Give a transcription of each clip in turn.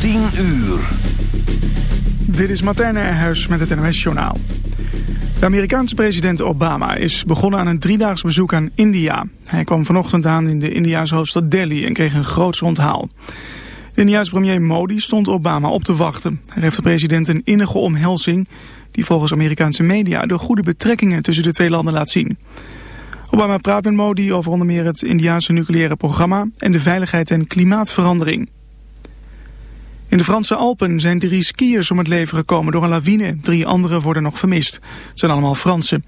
10 uur. Dit is Martijn Nijhuis met het NOS Journaal. De Amerikaanse president Obama is begonnen aan een driedaags bezoek aan India. Hij kwam vanochtend aan in de Indiaanse hoofdstad Delhi en kreeg een groots onthaal. De Indiaanse premier Modi stond Obama op te wachten. Hij geeft de president een innige omhelzing die volgens Amerikaanse media de goede betrekkingen tussen de twee landen laat zien. Obama praat met Modi over onder meer het Indiaanse nucleaire programma en de veiligheid en klimaatverandering. In de Franse Alpen zijn drie skiers om het leven gekomen door een lawine. Drie anderen worden nog vermist. Het zijn allemaal Fransen.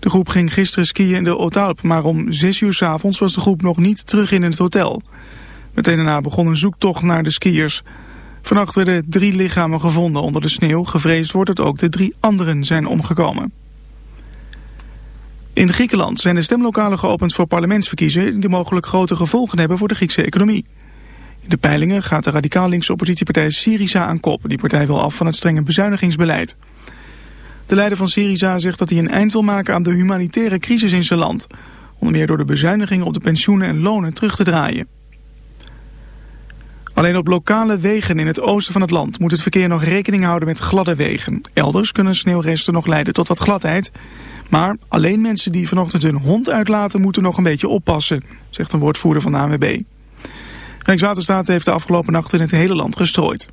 De groep ging gisteren skiën in de Haute-Alpe, maar om zes uur s avonds was de groep nog niet terug in het hotel. Meteen daarna begon een zoektocht naar de skiers. Vannacht werden drie lichamen gevonden onder de sneeuw. Gevreesd wordt dat ook de drie anderen zijn omgekomen. In Griekenland zijn de stemlokalen geopend voor parlementsverkiezingen... die mogelijk grote gevolgen hebben voor de Griekse economie. In de peilingen gaat de radicaal linkse oppositiepartij Syriza aan kop. Die partij wil af van het strenge bezuinigingsbeleid. De leider van Syriza zegt dat hij een eind wil maken aan de humanitaire crisis in zijn land. Onder meer door de bezuinigingen op de pensioenen en lonen terug te draaien. Alleen op lokale wegen in het oosten van het land moet het verkeer nog rekening houden met gladde wegen. Elders kunnen sneeuwresten nog leiden tot wat gladheid. Maar alleen mensen die vanochtend hun hond uitlaten moeten nog een beetje oppassen, zegt een woordvoerder van de ANWB. Rijkswaterstaat heeft de afgelopen nacht in het hele land gestrooid.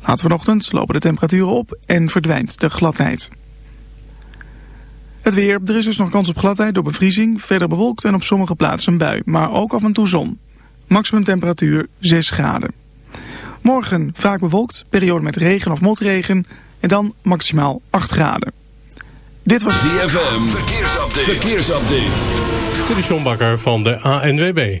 Later vanochtend lopen de temperaturen op en verdwijnt de gladheid. Het weer, er is dus nog kans op gladheid door bevriezing, verder bewolkt en op sommige plaatsen een bui, maar ook af en toe zon. Maximum temperatuur 6 graden. Morgen vaak bewolkt, periode met regen of motregen en dan maximaal 8 graden. Dit was ZFM, verkeersupdate. verkeersupdate. Dit is John Bakker van de ANWB.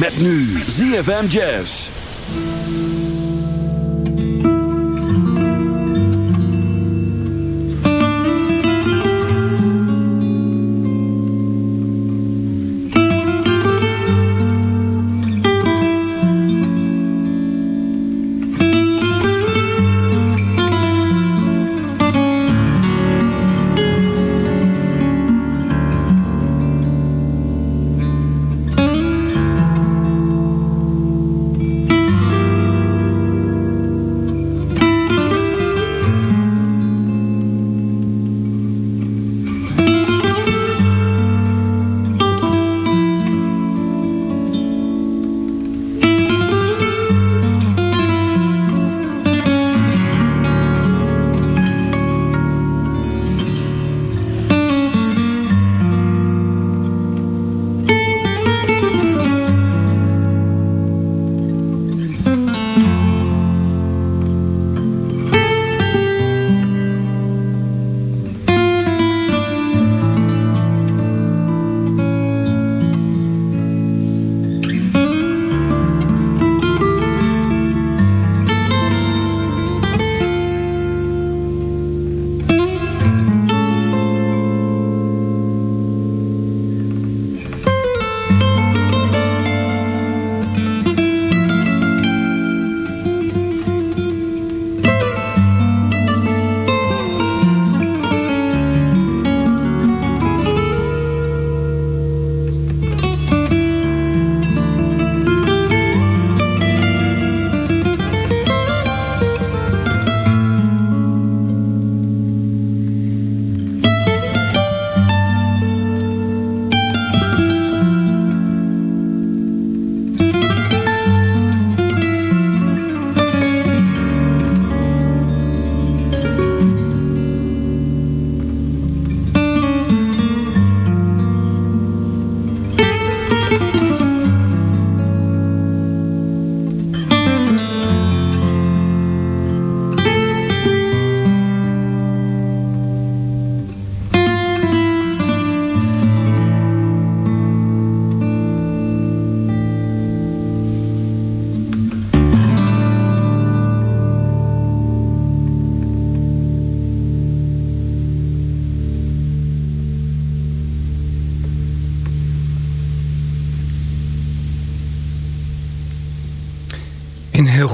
Met nu ZFM Jazz.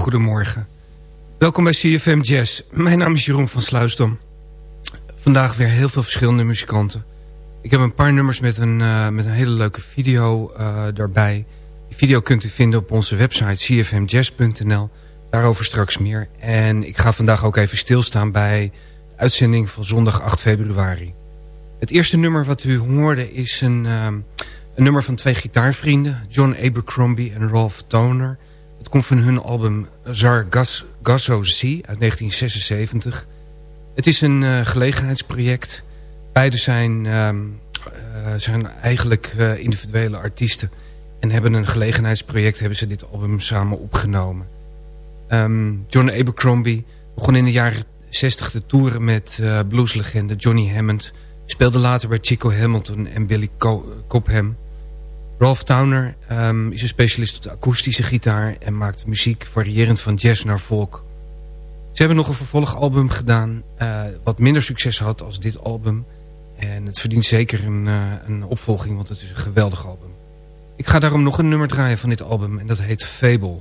Goedemorgen. Welkom bij CFM Jazz. Mijn naam is Jeroen van Sluisdom. Vandaag weer heel veel verschillende muzikanten. Ik heb een paar nummers met een, uh, met een hele leuke video uh, daarbij. Die video kunt u vinden op onze website cfmjazz.nl. Daarover straks meer. En ik ga vandaag ook even stilstaan bij de uitzending van zondag 8 februari. Het eerste nummer wat u hoorde is een, uh, een nummer van twee gitaarvrienden. John Abercrombie en Ralph Toner. Komt van hun album Zargasso Sea uit 1976. Het is een uh, gelegenheidsproject. Beide zijn, uh, uh, zijn eigenlijk uh, individuele artiesten. En hebben een gelegenheidsproject, hebben ze dit album samen opgenomen. Um, John Abercrombie begon in de jaren 60 te toeren met blueslegende Johnny Hammond. Speelde later bij Chico Hamilton en Billy Co. Ralph Towner um, is een specialist op de akoestische gitaar... en maakt muziek variërend van jazz naar folk. Ze hebben nog een vervolgalbum gedaan... Uh, wat minder succes had als dit album. En het verdient zeker een, uh, een opvolging, want het is een geweldig album. Ik ga daarom nog een nummer draaien van dit album... en dat heet Fable.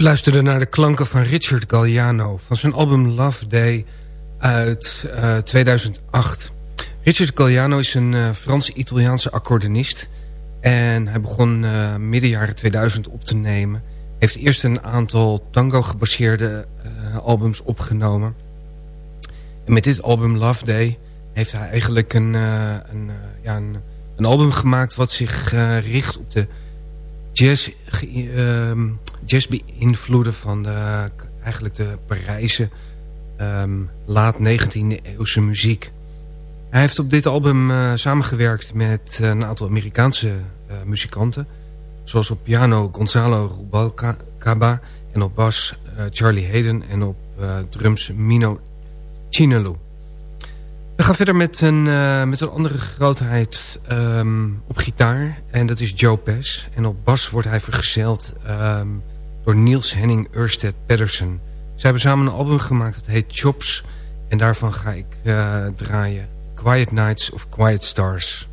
Luisterde naar de klanken van Richard Galliano... van zijn album Love Day uit uh, 2008. Richard Galliano is een uh, Frans-Italiaanse accordeonist... en hij begon uh, midden jaren 2000 op te nemen. heeft eerst een aantal tango-gebaseerde albums opgenomen. En met dit album Love Day heeft hij eigenlijk een, een, ja, een, een, album gemaakt... wat zich richt op de jazz... Ehm, jazz-invloeden van de, eigenlijk de Parijse um, laat 19e eeuwse muziek. Hij heeft op dit album uh, samengewerkt met uh, een aantal Amerikaanse uh, muzikanten. Zoals op piano Gonzalo Rubalcaba en op bas Charlie Hayden en op drums Mino Chinelu. We gaan verder met een, met een andere grootheid um, op gitaar. En dat is Joe Pass. En op bas wordt hij vergezeld um, door Niels Henning Ørsted Pedersen. Ze hebben samen een album gemaakt dat heet Chops. En daarvan ga ik uh, draaien Quiet Nights of Quiet Stars.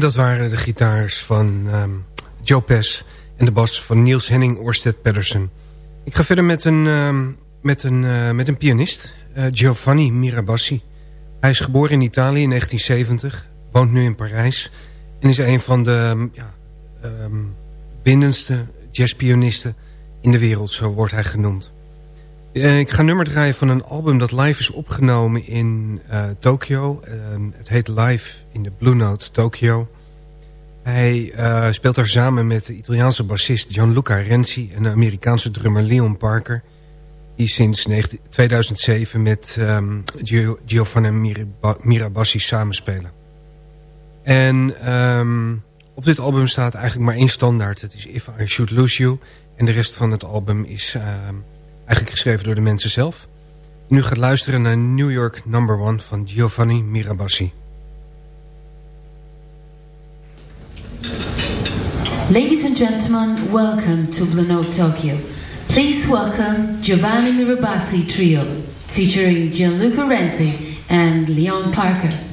En dat waren de gitaars van um, Joe Pes en de bas van Niels Henning Orsted Pedersen. Ik ga verder met een, um, met een, uh, met een pianist, uh, Giovanni Mirabassi. Hij is geboren in Italië in 1970, woont nu in Parijs... en is een van de um, ja, winnendste jazzpianisten in de wereld, zo wordt hij genoemd. Uh, ik ga nummer draaien van een album dat live is opgenomen in uh, Tokyo. Uh, het heet Live in de Blue Note Tokyo. Hij uh, speelt daar samen met de Italiaanse bassist Gianluca Renzi... en de Amerikaanse drummer Leon Parker... die sinds 2007 met um, Giovanni Mirabassi samenspelen. En um, op dit album staat eigenlijk maar één standaard. Het is If I Should Lose You. En de rest van het album is... Eigenlijk geschreven door de mensen zelf. Nu gaat luisteren naar New York Number One van Giovanni Mirabassi. Ladies and gentlemen, welcome to Blue Note Tokyo. Please welcome Giovanni Mirabassi Trio, featuring Gianluca Renzi and Leon Parker.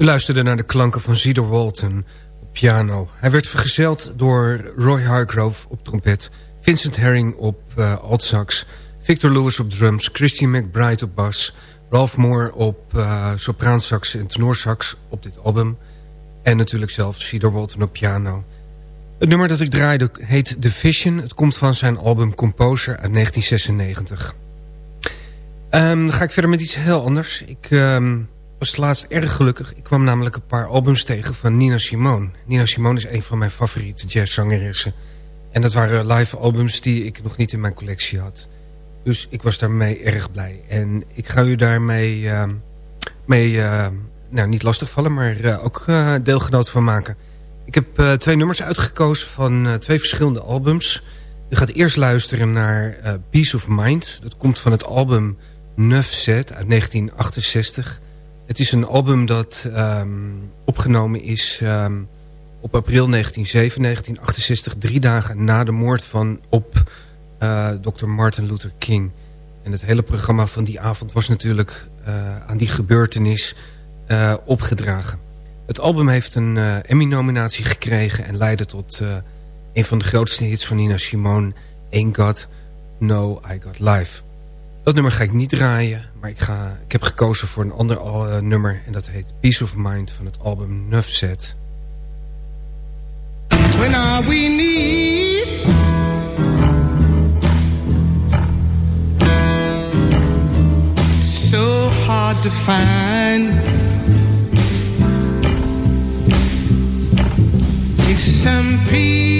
U luisterde naar de klanken van Cedar Walton op piano. Hij werd vergezeld door Roy Hargrove op trompet... Vincent Herring op uh, altsax... Victor Lewis op drums... Christian McBride op bas... Ralph Moore op uh, sopraansax en tenorsax op dit album... en natuurlijk zelf Cedar Walton op piano... Het nummer dat ik draaide heet The Vision. Het komt van zijn album Composer uit 1996. Um, dan ga ik verder met iets heel anders. Ik um, was laatst erg gelukkig. Ik kwam namelijk een paar albums tegen van Nina Simone. Nina Simone is een van mijn favoriete jazzzangeressen. En dat waren live albums die ik nog niet in mijn collectie had. Dus ik was daarmee erg blij. En ik ga u daarmee uh, mee, uh, nou, niet lastigvallen, maar uh, ook uh, deelgenoot van maken. Ik heb uh, twee nummers uitgekozen van twee verschillende albums. U gaat eerst luisteren naar Peace of Mind. Dat komt van het album Neuf Set uit 1968. Het is een album dat um, opgenomen is um, op april 1907, 1968. Drie dagen na de moord van op Dr. Martin Luther King. En het hele programma van die avond was natuurlijk aan die gebeurtenis opgedragen. Het album heeft een Emmy-nominatie gekregen... en leidde tot een van de grootste hits van Nina Simone... Ain't God, No, I Got Life. Dat nummer ga ik niet draaien, maar ik, ga, ik heb gekozen voor een ander uh, nummer... en dat heet Peace of Mind van het album Nuff Set. When are we need So hard to find some peace,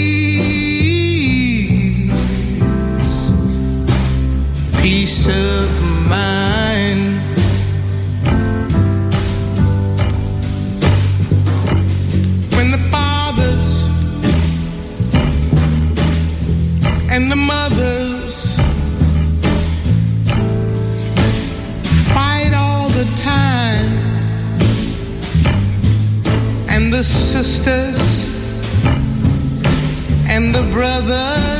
of. When the fathers and the mothers fight all the time, and the sisters and the brothers.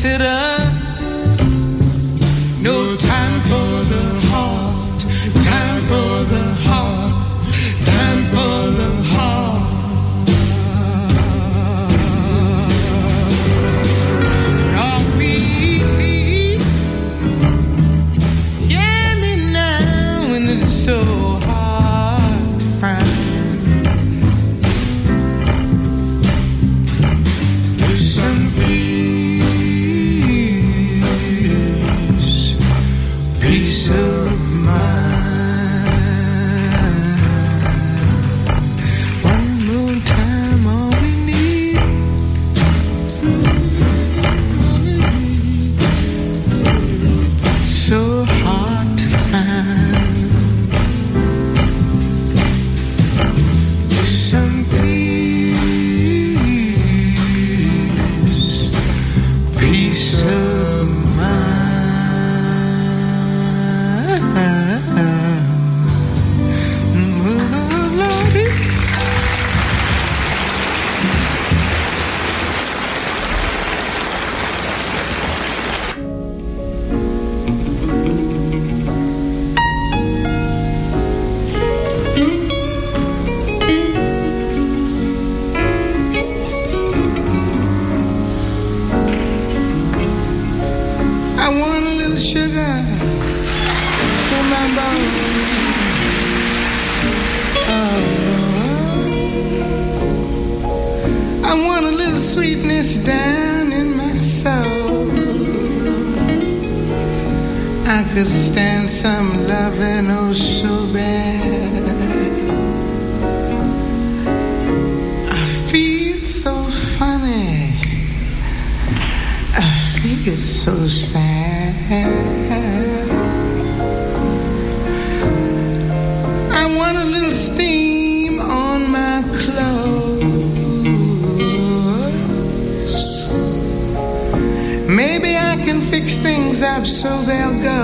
Sit consider so they'll go.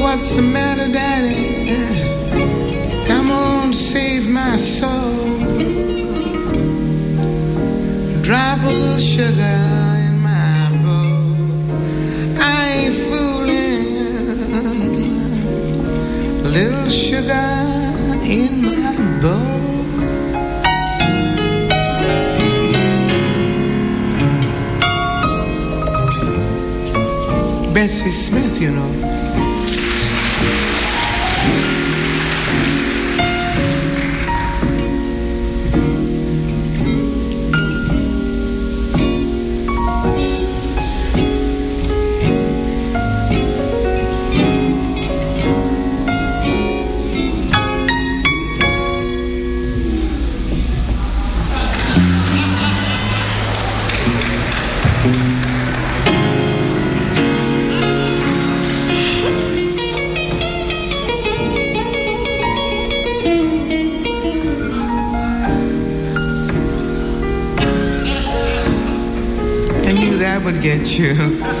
What's the matter, Daddy? Come on, save my soul. Drop a little sugar Smith, you know. get you.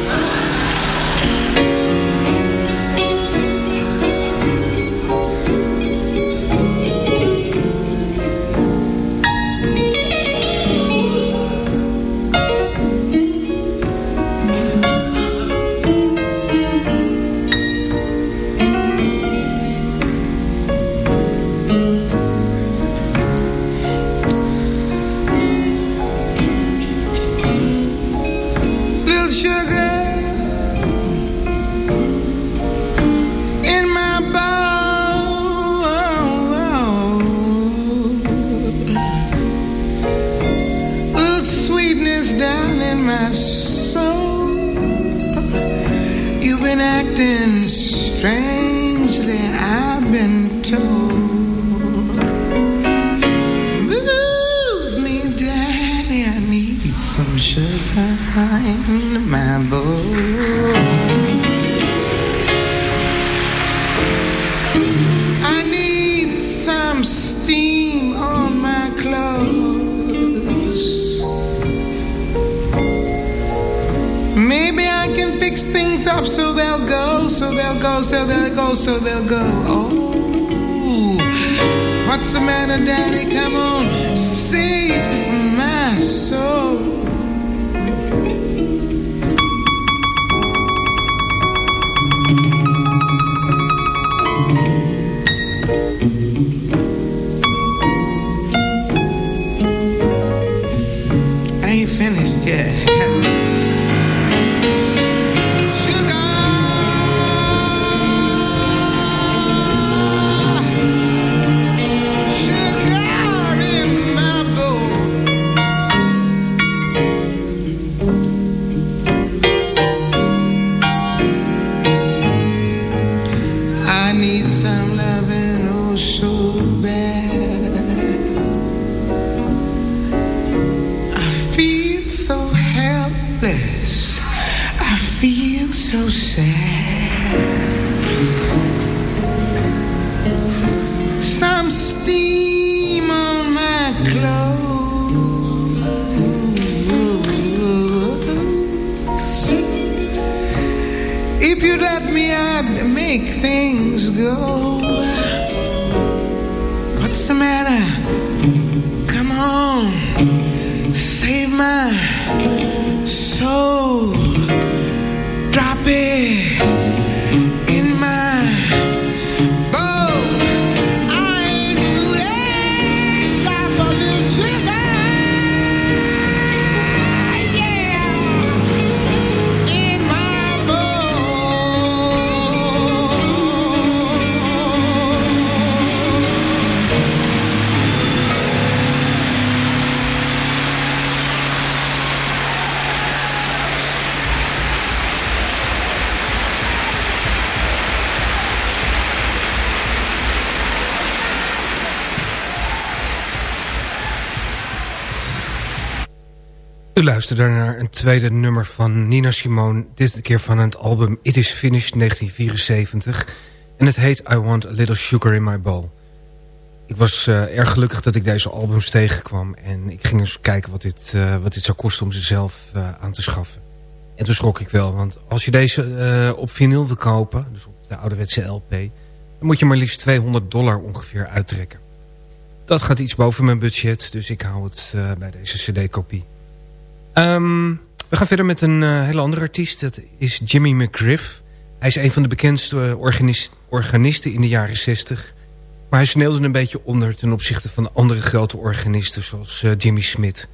U luisterde naar een tweede nummer van Nina Simone. Dit keer van het album It Is Finished 1974. En het heet I Want A Little Sugar In My Bowl. Ik was eh, erg gelukkig dat ik deze albums tegenkwam. En ik ging eens kijken wat dit, eh, wat dit zou kosten om ze zelf eh, aan te schaffen. En toen schrok ik wel. Want als je deze op vinyl wil kopen, dus op de ouderwetse LP... dan moet je maar liefst 200 dollar ongeveer uittrekken. Dat gaat iets boven mijn budget, dus ik hou het bij deze cd-kopie. Um, we gaan verder met een hele andere artiest. Dat is Jimmy McGriff. Hij is een van de bekendste organist, organisten in de jaren 60... Maar hij sneeuwde een beetje onder ten opzichte van andere grote organisten zoals uh, Jimmy Smith.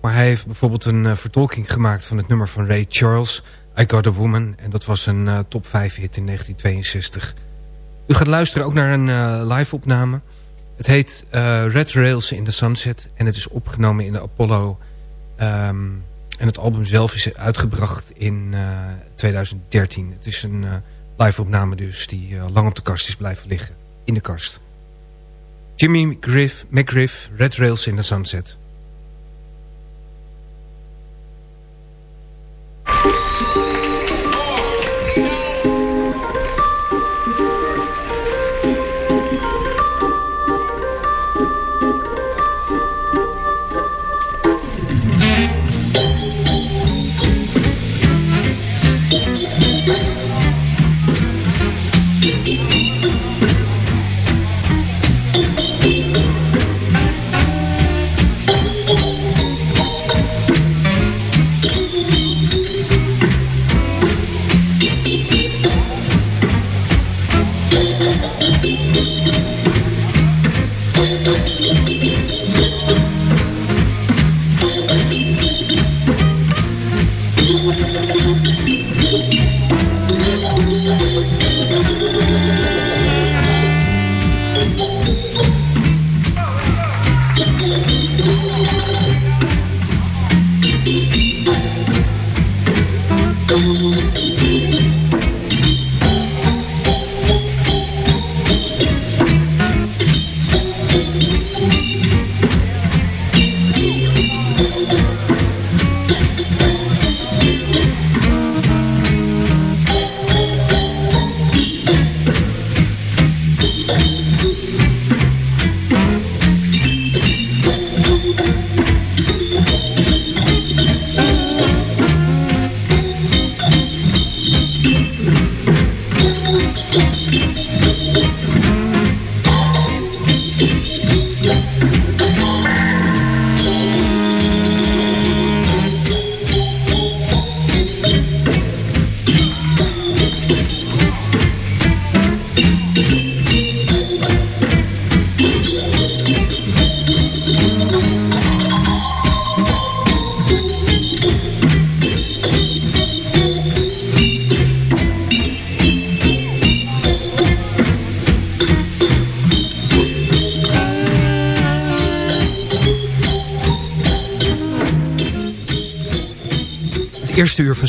Maar hij heeft bijvoorbeeld een uh, vertolking gemaakt van het nummer van Ray Charles, I Got a Woman. En dat was een uh, top 5 hit in 1962. U gaat luisteren ook naar een live opname. Het heet Red Rails in the Sunset en het is opgenomen in de Apollo. Um, en het album zelf is uitgebracht in 2013. Het is een live opname dus die lang op de kast is blijven liggen. In de kast. Jimmy McGriff, McGriff, Red Rails in the Sunset.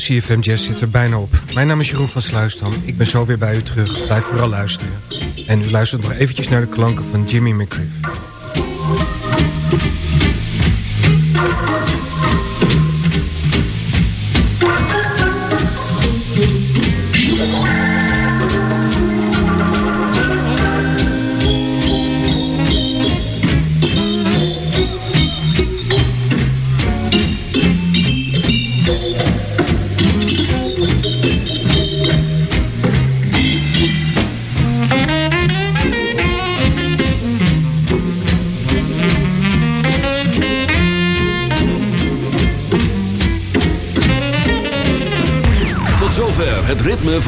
CFM Jazz zit er bijna op. Mijn naam is Jeroen van Sluisdam. Ik ben zo weer bij u terug. Blijf vooral luisteren. En u luistert nog eventjes naar de klanken van Jimmy McGriff.